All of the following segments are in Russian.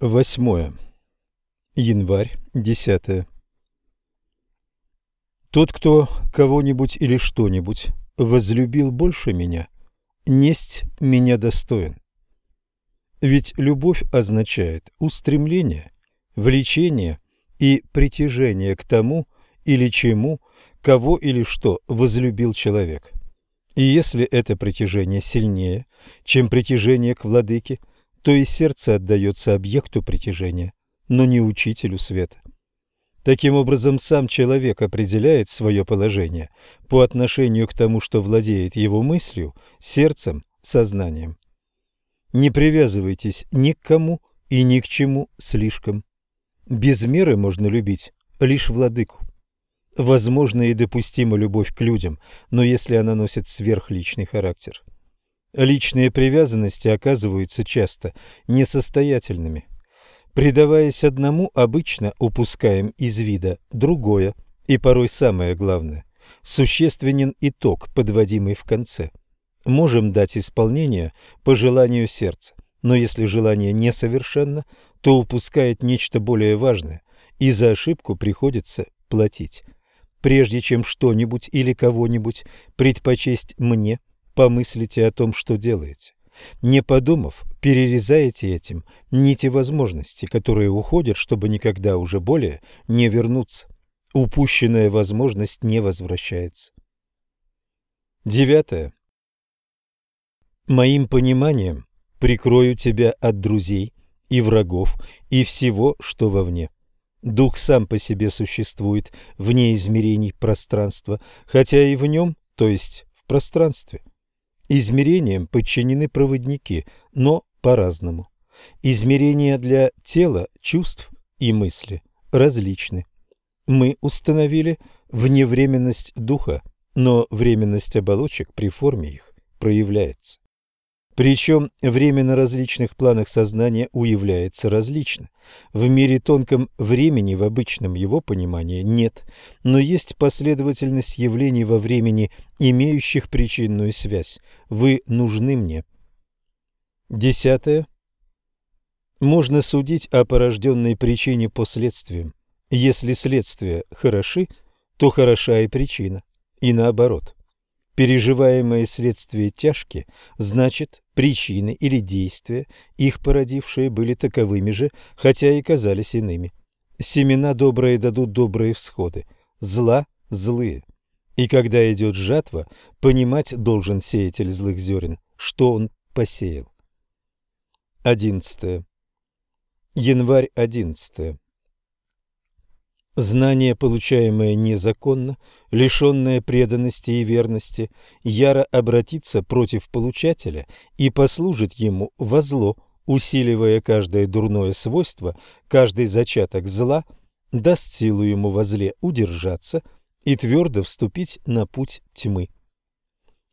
Восьмое. Январь, десятое. Тот, кто кого-нибудь или что-нибудь возлюбил больше меня, несть меня достоин. Ведь любовь означает устремление, влечение и притяжение к тому или чему, кого или что возлюбил человек. И если это притяжение сильнее, чем притяжение к владыке, то и сердце отдается объекту притяжения, но не учителю света. Таким образом, сам человек определяет свое положение по отношению к тому, что владеет его мыслью, сердцем, сознанием. Не привязывайтесь ни к кому и ни к чему слишком. Без меры можно любить лишь владыку. Возможно и допустима любовь к людям, но если она носит сверхличный характер. Личные привязанности оказываются часто несостоятельными. Предаваясь одному, обычно упускаем из вида другое, и порой самое главное – существенен итог, подводимый в конце. Можем дать исполнение по желанию сердца, но если желание несовершенно, то упускает нечто более важное, и за ошибку приходится платить. Прежде чем что-нибудь или кого-нибудь предпочесть мне, помыслите о том, что делаете. Не подумав, перерезаете этим нити возможностей, которые уходят, чтобы никогда уже более не вернуться. Упущенная возможность не возвращается. Девятое. Моим пониманием прикрою тебя от друзей и врагов и всего, что вовне. Дух сам по себе существует вне измерений пространства, хотя и в нем, то есть в пространстве. Измерениям подчинены проводники, но по-разному. Измерения для тела, чувств и мысли различны. Мы установили вневременность духа, но временность оболочек при форме их проявляется. Причем время на различных планах сознания уявляется различно. В мире тонком времени в обычном его понимании нет, но есть последовательность явлений во времени, имеющих причинную связь. Вы нужны мне. Десятое. Можно судить о порожденной причине по следствиям. Если следствия хороши, то хороша и причина, и наоборот. Переживаемые следствия тяжкие, значит, причины или действия, их породившие, были таковыми же, хотя и казались иными. Семена добрые дадут добрые всходы, зла – злые. И когда идет жатва, понимать должен сеятель злых зерен, что он посеял. 11. Январь 11. Знание, получаемое незаконно, лишенное преданности и верности, яро обратится против получателя и послужит ему во зло, усиливая каждое дурное свойство, каждый зачаток зла, даст силу ему во зле удержаться и твердо вступить на путь тьмы.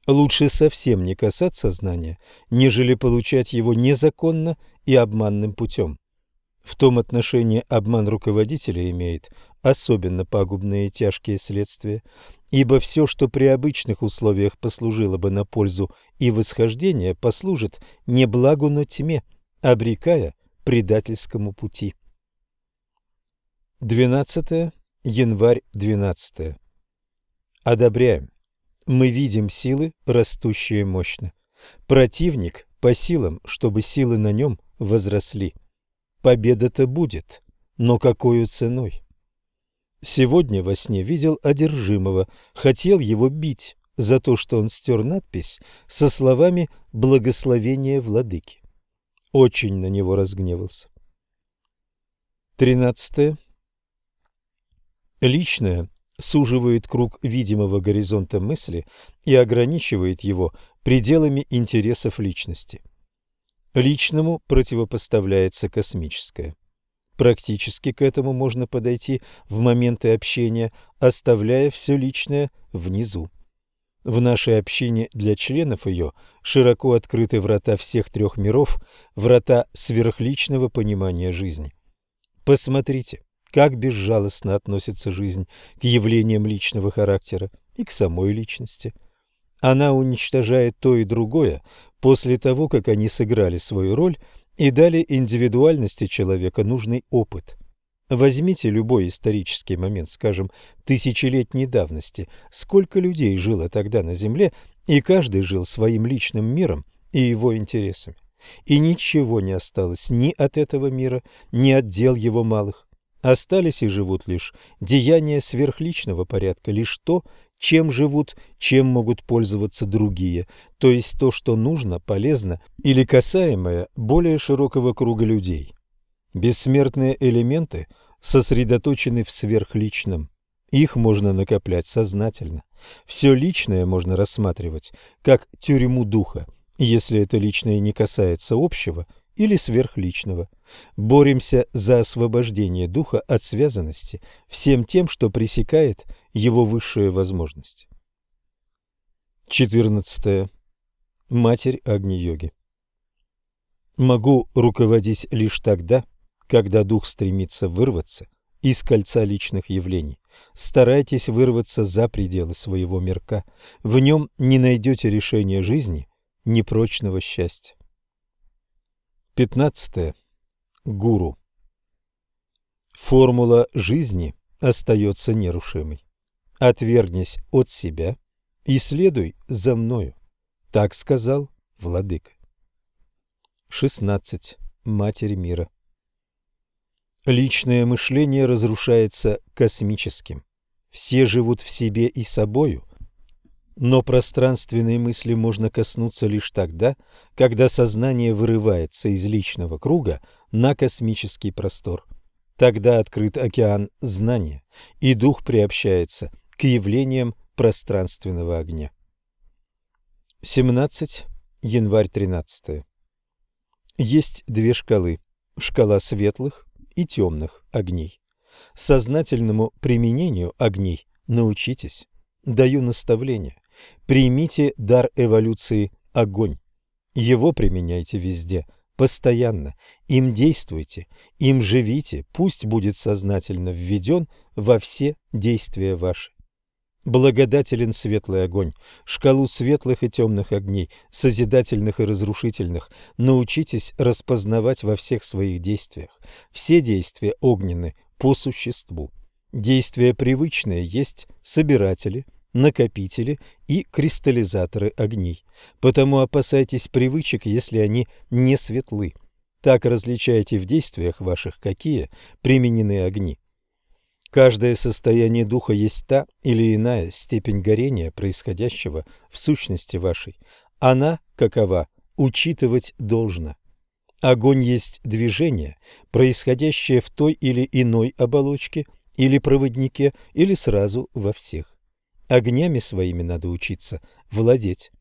Лучше совсем не касаться знания, нежели получать его незаконно и обманным путем. В том отношении обман руководителя имеет особенно пагубные и тяжкие следствия, ибо все, что при обычных условиях послужило бы на пользу и восхождение, послужит не благу, но тьме, обрекая предательскому пути. 12 январь 12. Одобряем. Мы видим силы, растущие мощно. Противник по силам, чтобы силы на нем возросли. Победа-то будет, но какой ценой? Сегодня во сне видел одержимого, хотел его бить за то, что он стер надпись со словами «Благословение владыки». Очень на него разгневался. Тринадцатое. Личное суживает круг видимого горизонта мысли и ограничивает его пределами интересов личности. Личному противопоставляется космическое. Практически к этому можно подойти в моменты общения, оставляя все личное внизу. В нашей общине для членов ее широко открыты врата всех трех миров, врата сверхличного понимания жизни. Посмотрите, как безжалостно относится жизнь к явлениям личного характера и к самой личности. Она уничтожает то и другое после того, как они сыграли свою роль и дали индивидуальности человека нужный опыт. Возьмите любой исторический момент, скажем, тысячелетней давности. Сколько людей жило тогда на Земле, и каждый жил своим личным миром и его интересами. И ничего не осталось ни от этого мира, ни от дел его малых. Остались и живут лишь деяния сверхличного порядка, лишь то, чем живут, чем могут пользоваться другие, то есть то, что нужно, полезно или касаемое более широкого круга людей. Бессмертные элементы сосредоточены в сверхличном. Их можно накоплять сознательно. Все личное можно рассматривать как тюрьму духа, если это личное не касается общего или сверхличного. Боремся за освобождение духа от связанности всем тем, что пресекает его высшие возможности. 14. Матерь Агни-йоги Могу руководить лишь тогда, когда дух стремится вырваться из кольца личных явлений. Старайтесь вырваться за пределы своего мирка. В нем не найдете решения жизни, непрочного счастья. 15. Гуру. Формула жизни остается нерушимой. Отвергнись от себя и следуй за мною. Так сказал владыка. 16. Матерь мира. Личное мышление разрушается космическим. Все живут в себе и собою, но пространственной мысли можно коснуться лишь тогда, когда сознание вырывается из личного круга на космический простор. Тогда открыт океан знания, и дух приобщается к явлениям пространственного огня. 17. Январь 13. Есть две шкалы – шкала светлых и темных огней. Сознательному применению огней научитесь. Даю наставление. Примите дар эволюции огонь. Его применяйте везде, постоянно. Им действуйте, им живите, пусть будет сознательно введен во все действия ваши. Благодателен светлый огонь, шкалу светлых и темных огней, созидательных и разрушительных, научитесь распознавать во всех своих действиях. Все действия огненны по существу. Действия привычные есть собиратели – накопители и кристаллизаторы огней. Потому опасайтесь привычек, если они не светлы. Так различайте в действиях ваших, какие применены огни. Каждое состояние духа есть та или иная степень горения, происходящего в сущности вашей. Она, какова, учитывать должна. Огонь есть движение, происходящее в той или иной оболочке или проводнике, или сразу во всех. Огнями своими надо учиться владеть.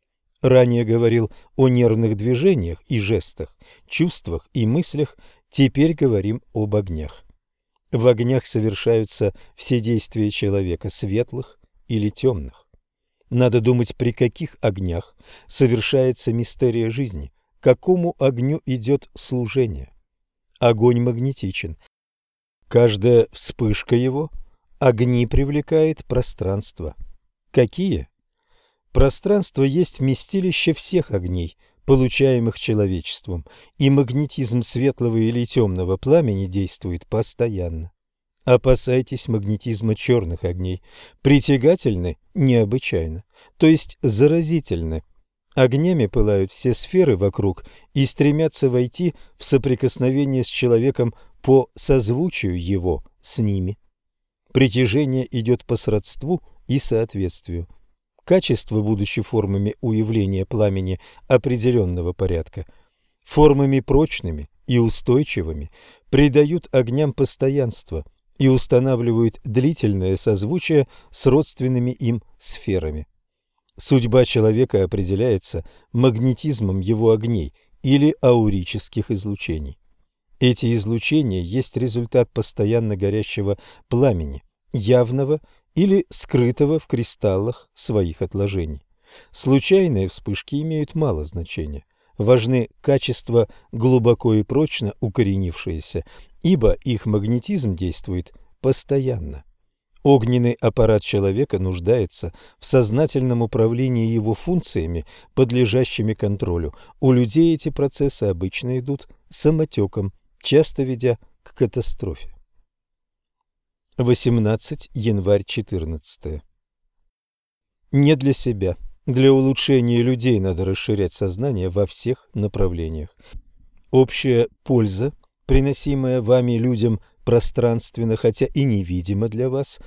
Ранее говорил о нервных движениях и жестах, чувствах и мыслях, теперь говорим об огнях. В огнях совершаются все действия человека, светлых или темных. Надо думать, при каких огнях совершается мистерия жизни, какому огню идет служение. Огонь магнетичен. Каждая вспышка его огни привлекает пространство. Какие? Пространство есть вместилище всех огней, получаемых человечеством, и магнетизм светлого или темного пламени действует постоянно. Опасайтесь магнетизма черных огней. Притягательны необычайно, то есть заразительны. Огнями пылают все сферы вокруг и стремятся войти в соприкосновение с человеком по созвучию его с ними. Притяжение идет по сродству – и соответствию. Качество, будучи формами уявления пламени определенного порядка, формами прочными и устойчивыми, придают огням постоянство и устанавливают длительное созвучие с родственными им сферами. Судьба человека определяется магнетизмом его огней или аурических излучений. Эти излучения есть результат постоянно горящего пламени, явного или скрытого в кристаллах своих отложений. Случайные вспышки имеют мало значения. Важны качества, глубоко и прочно укоренившиеся, ибо их магнетизм действует постоянно. Огненный аппарат человека нуждается в сознательном управлении его функциями, подлежащими контролю. У людей эти процессы обычно идут самотеком, часто ведя к катастрофе. 18 январь 14. Не для себя. Для улучшения людей надо расширять сознание во всех направлениях. Общая польза, приносимая вами людям пространственно, хотя и невидимо для вас,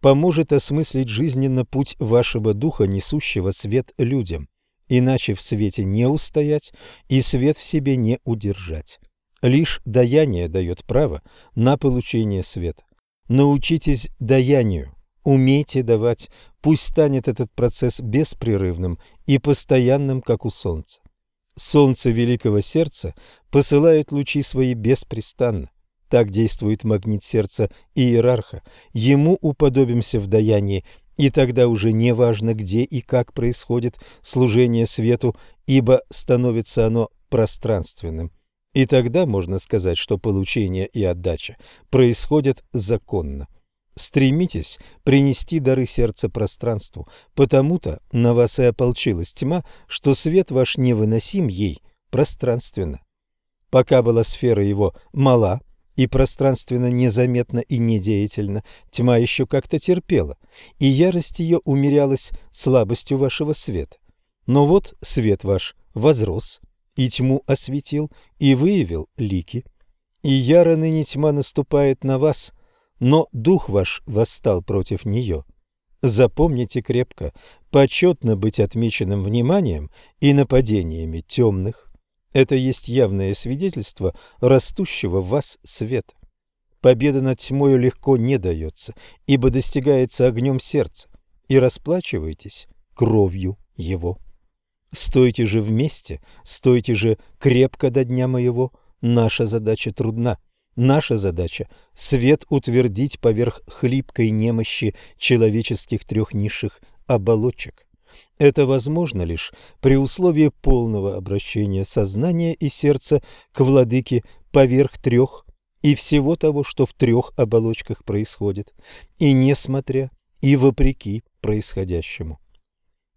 поможет осмыслить жизненно путь вашего духа, несущего свет людям. Иначе в свете не устоять и свет в себе не удержать. Лишь даяние дает право на получение света. Научитесь даянию, умейте давать, пусть станет этот процесс беспрерывным и постоянным, как у солнца. Солнце великого сердца посылает лучи свои беспрестанно. Так действует магнит сердца иерарха. Ему уподобимся в даянии, и тогда уже не важно, где и как происходит служение свету, ибо становится оно пространственным. И тогда можно сказать, что получение и отдача происходят законно. Стремитесь принести дары сердца пространству, потому-то на вас и ополчилась тьма, что свет ваш невыносим ей пространственно. Пока была сфера его мала и пространственно незаметна и недеятельна, тьма еще как-то терпела, и ярость ее умерялась слабостью вашего света. Но вот свет ваш возрос, и тьму осветил, и выявил лики. И яро ныне тьма наступает на вас, но дух ваш восстал против нее. Запомните крепко, почетно быть отмеченным вниманием и нападениями темных. Это есть явное свидетельство растущего в вас света. Победа над тьмою легко не дается, ибо достигается огнем сердца, и расплачиваетесь кровью его. Стойте же вместе, стойте же крепко до дня моего. Наша задача трудна. Наша задача – свет утвердить поверх хлипкой немощи человеческих трех низших оболочек. Это возможно лишь при условии полного обращения сознания и сердца к владыке поверх трех и всего того, что в трех оболочках происходит, и несмотря и вопреки происходящему.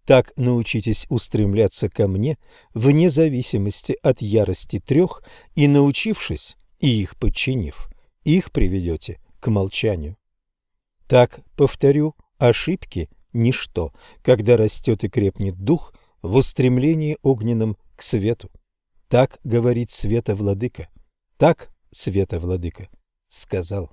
Так научитесь устремляться ко мне вне зависимости от ярости трех, и научившись и их подчинив, их приведете к молчанию. Так, повторю, ошибки – ничто, когда растет и крепнет дух в устремлении огненном к свету. Так говорит Света Владыка, так Света Владыка сказал.